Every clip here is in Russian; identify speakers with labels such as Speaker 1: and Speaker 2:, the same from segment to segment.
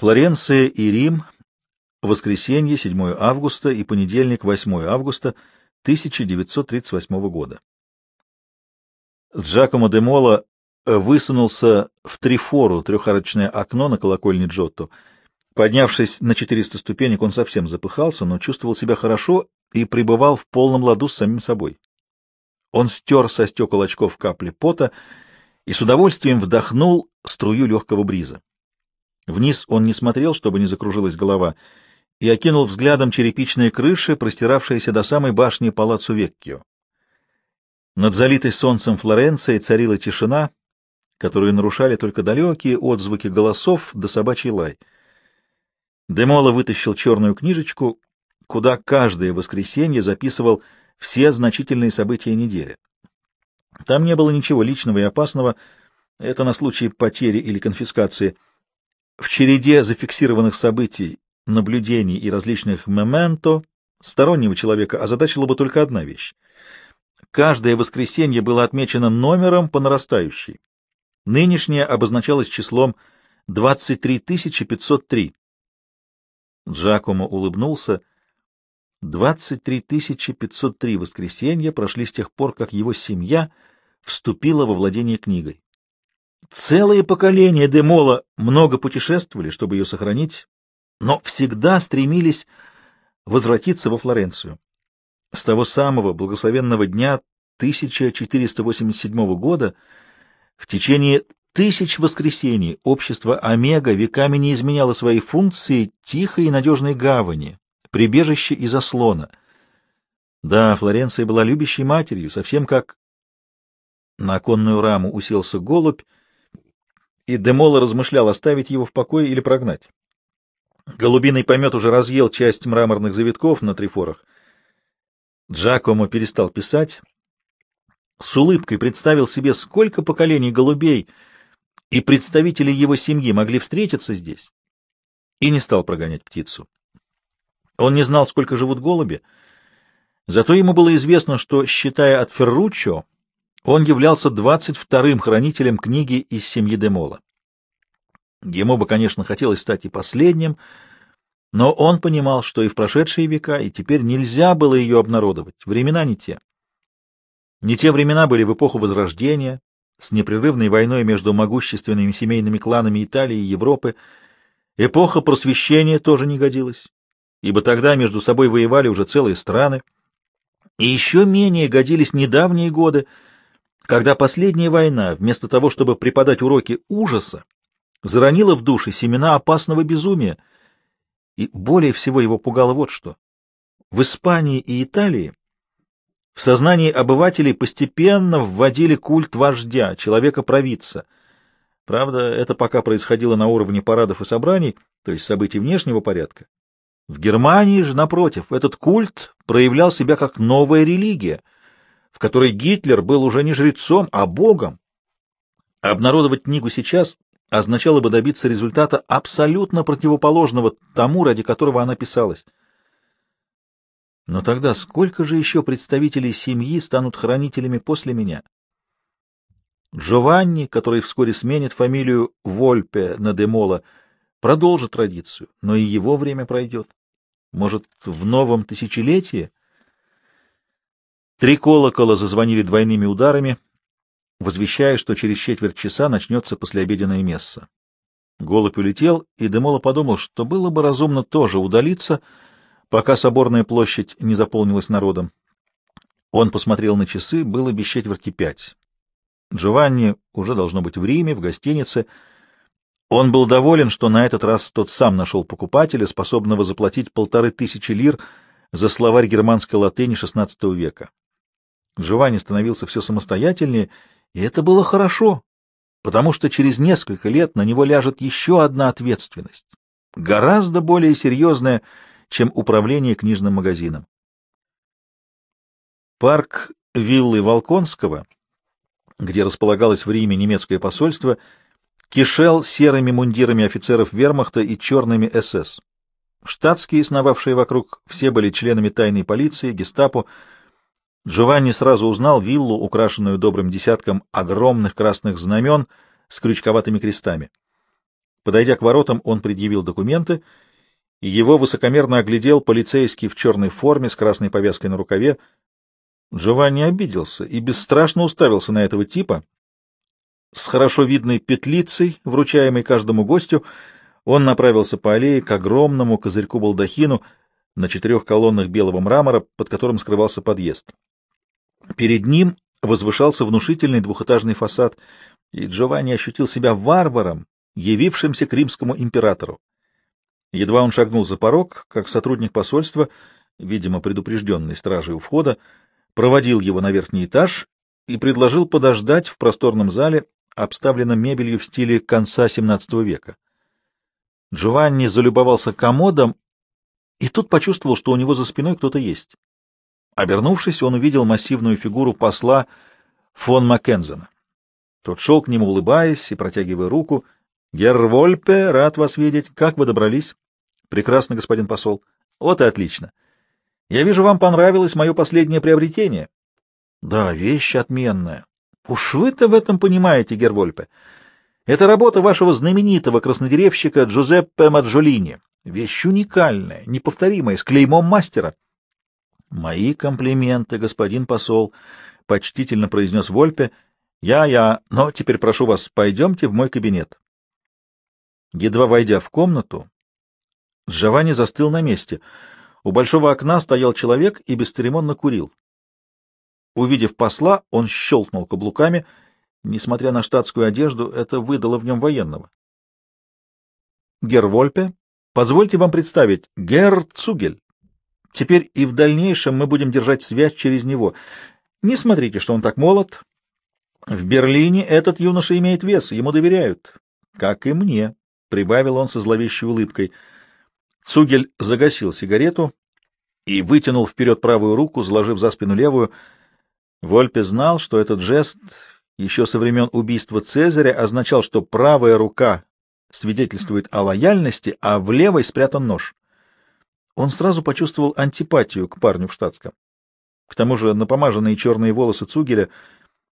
Speaker 1: Флоренция и Рим. Воскресенье, 7 августа и понедельник, 8 августа 1938 года. Джакомо де Мола высунулся в трифору трехарочное окно на колокольне Джотто. Поднявшись на 400 ступенек, он совсем запыхался, но чувствовал себя хорошо и пребывал в полном ладу с самим собой. Он стер со стекол очков капли пота и с удовольствием вдохнул струю легкого бриза. Вниз он не смотрел, чтобы не закружилась голова, и окинул взглядом черепичные крыши, простиравшиеся до самой башни палацу Веккио. Над залитой солнцем Флоренцией царила тишина, которую нарушали только далекие отзвуки голосов да собачий лай. Демола вытащил черную книжечку, куда каждое воскресенье записывал все значительные события недели. Там не было ничего личного и опасного, это на случай потери или конфискации — в череде зафиксированных событий, наблюдений и различных мементо стороннего человека озадачила бы только одна вещь. Каждое воскресенье было отмечено номером по нарастающей. Нынешнее обозначалось числом 23503. Джакомо улыбнулся. 23503 воскресенья прошли с тех пор, как его семья вступила во владение книгой. Целые поколения Демола много путешествовали, чтобы ее сохранить, но всегда стремились возвратиться во Флоренцию. С того самого благословенного дня 1487 года в течение тысяч воскресений общество Омега веками не изменяло своей функции тихой и надежной гавани, прибежище и заслона. Да, Флоренция была любящей матерью, совсем как на оконную раму уселся голубь, и Демола размышлял, оставить его в покое или прогнать. Голубиный помет уже разъел часть мраморных завитков на трифорах. Джакомо перестал писать. С улыбкой представил себе, сколько поколений голубей и представителей его семьи могли встретиться здесь, и не стал прогонять птицу. Он не знал, сколько живут голуби, зато ему было известно, что, считая от Ферруччо, он являлся двадцать вторым хранителем книги из семьи Демола. Ему бы, конечно, хотелось стать и последним, но он понимал, что и в прошедшие века, и теперь нельзя было ее обнародовать. Времена не те. Не те времена были в эпоху Возрождения, с непрерывной войной между могущественными семейными кланами Италии и Европы. Эпоха просвещения тоже не годилась, ибо тогда между собой воевали уже целые страны. И еще менее годились недавние годы, когда последняя война, вместо того, чтобы преподать уроки ужаса, заронила в душе семена опасного безумия. И более всего его пугало вот что. В Испании и Италии в сознании обывателей постепенно вводили культ вождя, человека-провидца. Правда, это пока происходило на уровне парадов и собраний, то есть событий внешнего порядка. В Германии же, напротив, этот культ проявлял себя как новая религия — в которой Гитлер был уже не жрецом, а богом. Обнародовать книгу сейчас означало бы добиться результата абсолютно противоположного тому, ради которого она писалась. Но тогда сколько же еще представителей семьи станут хранителями после меня? Джованни, который вскоре сменит фамилию Вольпе на Демола, продолжит традицию, но и его время пройдет. Может, в новом тысячелетии Три колокола зазвонили двойными ударами, возвещая, что через четверть часа начнется послеобеденное месса. Голубь улетел, и Демола подумал, что было бы разумно тоже удалиться, пока соборная площадь не заполнилась народом. Он посмотрел на часы, было без четверти пять. Джованни уже должно быть в Риме, в гостинице. Он был доволен, что на этот раз тот сам нашел покупателя, способного заплатить полторы тысячи лир за словарь германской латыни XVI века. Джованни становился все самостоятельнее, и это было хорошо, потому что через несколько лет на него ляжет еще одна ответственность, гораздо более серьезная, чем управление книжным магазином. Парк виллы Волконского, где располагалось в Риме немецкое посольство, кишел серыми мундирами офицеров вермахта и черными СС. Штатские, сновавшие вокруг, все были членами тайной полиции, гестапо, Джованни сразу узнал виллу, украшенную добрым десятком огромных красных знамен с крючковатыми крестами. Подойдя к воротам, он предъявил документы, и его высокомерно оглядел полицейский в черной форме с красной повязкой на рукаве. Джованни обиделся и бесстрашно уставился на этого типа. С хорошо видной петлицей, вручаемой каждому гостю, он направился по аллее к огромному козырьку-балдахину на четырех колоннах белого мрамора, под которым скрывался подъезд. Перед ним возвышался внушительный двухэтажный фасад, и Джованни ощутил себя варваром, явившимся к римскому императору. Едва он шагнул за порог, как сотрудник посольства, видимо, предупрежденный стражей у входа, проводил его на верхний этаж и предложил подождать в просторном зале, обставленном мебелью в стиле конца XVII века. Джованни залюбовался комодом и тут почувствовал, что у него за спиной кто-то есть. Обернувшись, он увидел массивную фигуру посла фон Маккензена. Тот шел к нему, улыбаясь и протягивая руку — Герр Вольпе, рад вас видеть. Как вы добрались? Прекрасно, господин посол. Вот и отлично. Я вижу, вам понравилось мое последнее приобретение. Да, вещь отменная. Уж вы-то в этом понимаете, Герр Вольпе. Это работа вашего знаменитого краснодеревщика Джузеппе Маджолини. Вещь уникальная, неповторимая, с клеймом мастера. Мои комплименты, господин посол, — почтительно произнес Вольпе. Я-я, но теперь прошу вас, пойдемте в мой кабинет. Едва войдя в комнату, Джованни застыл на месте. У большого окна стоял человек и бесцеремонно курил. Увидев посла, он щелкнул каблуками. Несмотря на штатскую одежду, это выдало в нем военного. Гер Вольпе, позвольте вам представить, Гер Цугель. Теперь и в дальнейшем мы будем держать связь через него. Не смотрите, что он так молод. В Берлине этот юноша имеет вес, ему доверяют, как и мне прибавил он со зловещей улыбкой. Цугель загасил сигарету и вытянул вперед правую руку, сложив за спину левую. Вольпе знал, что этот жест еще со времен убийства Цезаря означал, что правая рука свидетельствует о лояльности, а в левой спрятан нож. Он сразу почувствовал антипатию к парню в штатском. К тому же напомаженные черные волосы Цугеля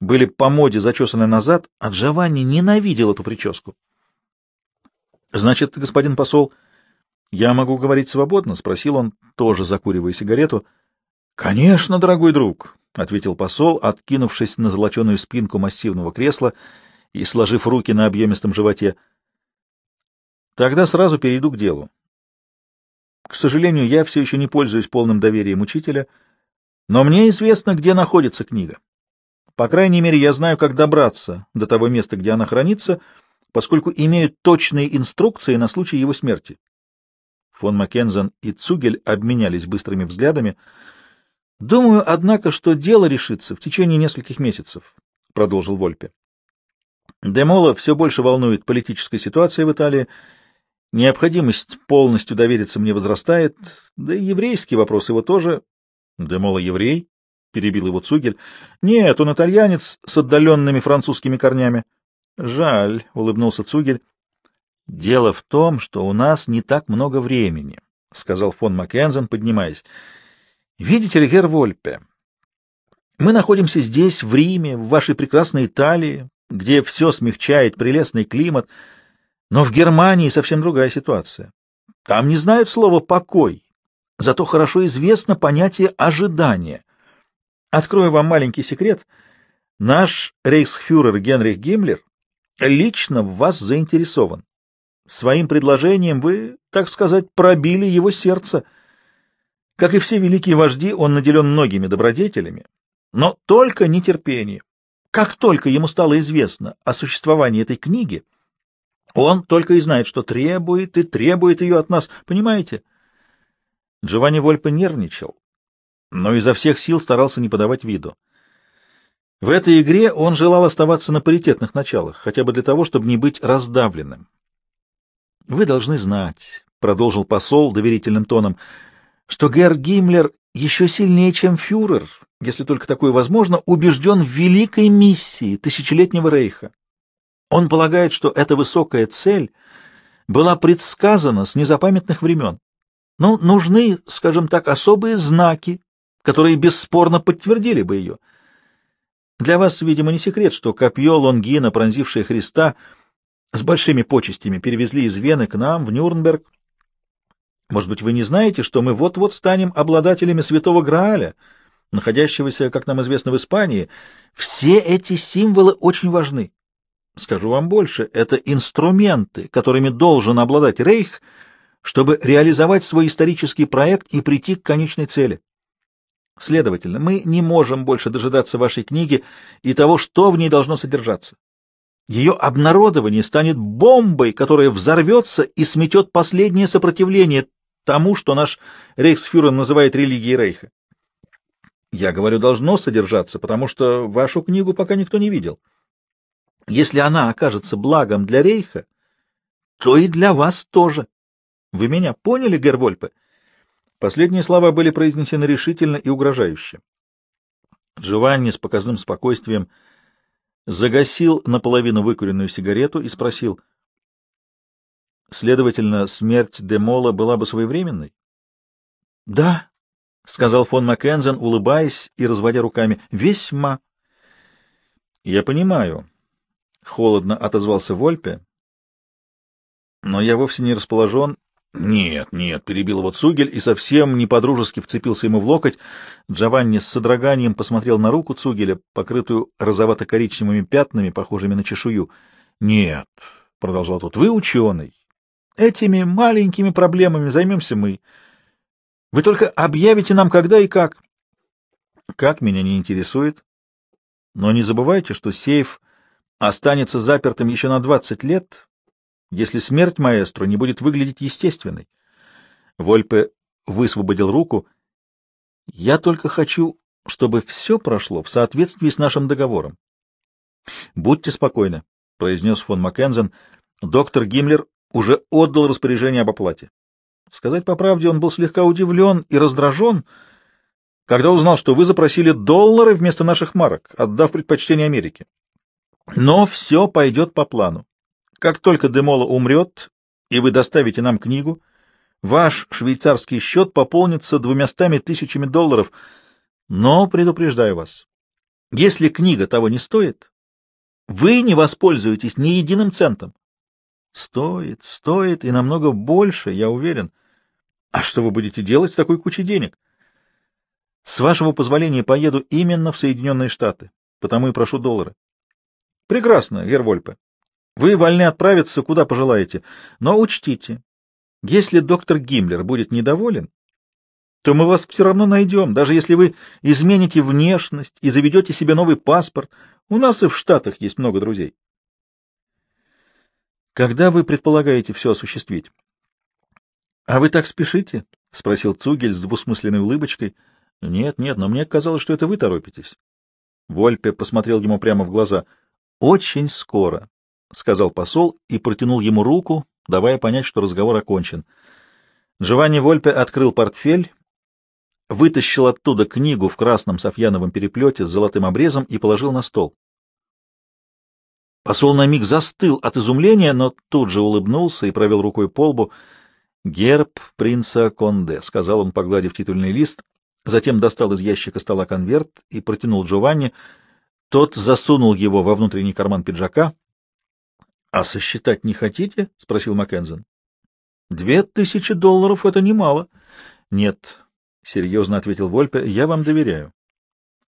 Speaker 1: были по моде зачесаны назад, а Джованни ненавидел эту прическу. — Значит, господин посол, я могу говорить свободно? — спросил он, тоже закуривая сигарету. — Конечно, дорогой друг, — ответил посол, откинувшись на золоченую спинку массивного кресла и сложив руки на объемистом животе. — Тогда сразу перейду к делу. К сожалению, я все еще не пользуюсь полным доверием учителя, но мне известно, где находится книга. По крайней мере, я знаю, как добраться до того места, где она хранится — поскольку имеют точные инструкции на случай его смерти. Фон Маккензен и Цугель обменялись быстрыми взглядами. «Думаю, однако, что дело решится в течение нескольких месяцев», — продолжил Вольпе. Демола все больше волнует политическая ситуация в Италии, необходимость полностью довериться мне возрастает, да и еврейский вопрос его тоже. Демола еврей? — перебил его Цугель. — Нет, он итальянец с отдаленными французскими корнями. Жаль, — улыбнулся Цугель. — Дело в том, что у нас не так много времени, — сказал фон Маккензен, поднимаясь. — Видите ли, Герр Вольпе, мы находимся здесь, в Риме, в вашей прекрасной Италии, где все смягчает прелестный климат, но в Германии совсем другая ситуация. Там не знают слова «покой», зато хорошо известно понятие «ожидание». Открою вам маленький секрет. Наш рейхсфюрер Генрих Гиммлер лично в вас заинтересован. Своим предложением вы, так сказать, пробили его сердце. Как и все великие вожди, он наделен многими добродетелями, но только нетерпением. Как только ему стало известно о существовании этой книги, он только и знает, что требует и требует ее от нас, понимаете? Джованни Вольпе нервничал, но изо всех сил старался не подавать виду. В этой игре он желал оставаться на паритетных началах, хотя бы для того, чтобы не быть раздавленным. «Вы должны знать», — продолжил посол доверительным тоном, — «что Герр Гиммлер еще сильнее, чем фюрер, если только такое возможно, убежден в великой миссии тысячелетнего рейха. Он полагает, что эта высокая цель была предсказана с незапамятных времен. Но нужны, скажем так, особые знаки, которые бесспорно подтвердили бы ее. Для вас, видимо, не секрет, что копье Лонгина, пронзившее Христа, с большими почестями перевезли из Вены к нам, в Нюрнберг. Может быть, вы не знаете, что мы вот-вот станем обладателями Святого Грааля, находящегося, как нам известно, в Испании. Все эти символы очень важны. Скажу вам больше, это инструменты, которыми должен обладать Рейх, чтобы реализовать свой исторический проект и прийти к конечной цели. Следовательно, мы не можем больше дожидаться вашей книги и того, что в ней должно содержаться. Ее обнародование станет бомбой, которая взорвется и сметет последнее сопротивление тому, что наш рейхсфюрер называет религией Рейха. Я говорю, должно содержаться, потому что вашу книгу пока никто не видел. Если она окажется благом для Рейха, то и для вас тоже. Вы меня поняли, Гервольпе? Последние слова были произнесены решительно и угрожающе. Джованни с показным спокойствием загасил наполовину выкуренную сигарету и спросил. Следовательно, смерть Демола была бы своевременной? — Да, — сказал фон Маккензен, улыбаясь и разводя руками. — Весьма. — Я понимаю, — холодно отозвался Вольпе. — Но я вовсе не расположен «Нет, нет», — перебил его Цугель и совсем не подружески вцепился ему в локоть. Джованни с содроганием посмотрел на руку Цугеля, покрытую розовато-коричневыми пятнами, похожими на чешую. «Нет», — продолжал тот, — «вы ученый. Этими маленькими проблемами займемся мы. Вы только объявите нам, когда и как». «Как, меня не интересует. Но не забывайте, что сейф останется запертым еще на двадцать лет» если смерть маэстро не будет выглядеть естественной. Вольпе высвободил руку. Я только хочу, чтобы все прошло в соответствии с нашим договором. Будьте спокойны, произнес фон Маккензен. Доктор Гиммлер уже отдал распоряжение об оплате. Сказать по правде, он был слегка удивлен и раздражен, когда узнал, что вы запросили доллары вместо наших марок, отдав предпочтение Америке. Но все пойдет по плану. Как только Демола умрет, и вы доставите нам книгу, ваш швейцарский счет пополнится двумястами тысячами долларов. Но предупреждаю вас, если книга того не стоит, вы не воспользуетесь ни единым центом. Стоит, стоит, и намного больше, я уверен. А что вы будете делать с такой кучей денег? С вашего позволения поеду именно в Соединенные Штаты, потому и прошу доллары. Прекрасно, Гервольпе. Вы вольны отправиться, куда пожелаете, но учтите, если доктор Гиммлер будет недоволен, то мы вас все равно найдем, даже если вы измените внешность и заведете себе новый паспорт. У нас и в Штатах есть много друзей. Когда вы предполагаете все осуществить? — А вы так спешите? — спросил Цугель с двусмысленной улыбочкой. — Нет, нет, но мне казалось, что это вы торопитесь. Вольпе посмотрел ему прямо в глаза. — Очень скоро. — сказал посол и протянул ему руку, давая понять, что разговор окончен. Джованни Вольпе открыл портфель, вытащил оттуда книгу в красном софьяновом переплете с золотым обрезом и положил на стол. Посол на миг застыл от изумления, но тут же улыбнулся и провел рукой по лбу. «Герб принца Конде», — сказал он, погладив титульный лист, затем достал из ящика стола конверт и протянул Джованни. Тот засунул его во внутренний карман пиджака —— А сосчитать не хотите? — спросил Маккензен. — Две тысячи долларов — это немало. — Нет, — серьезно ответил Вольпе, — я вам доверяю.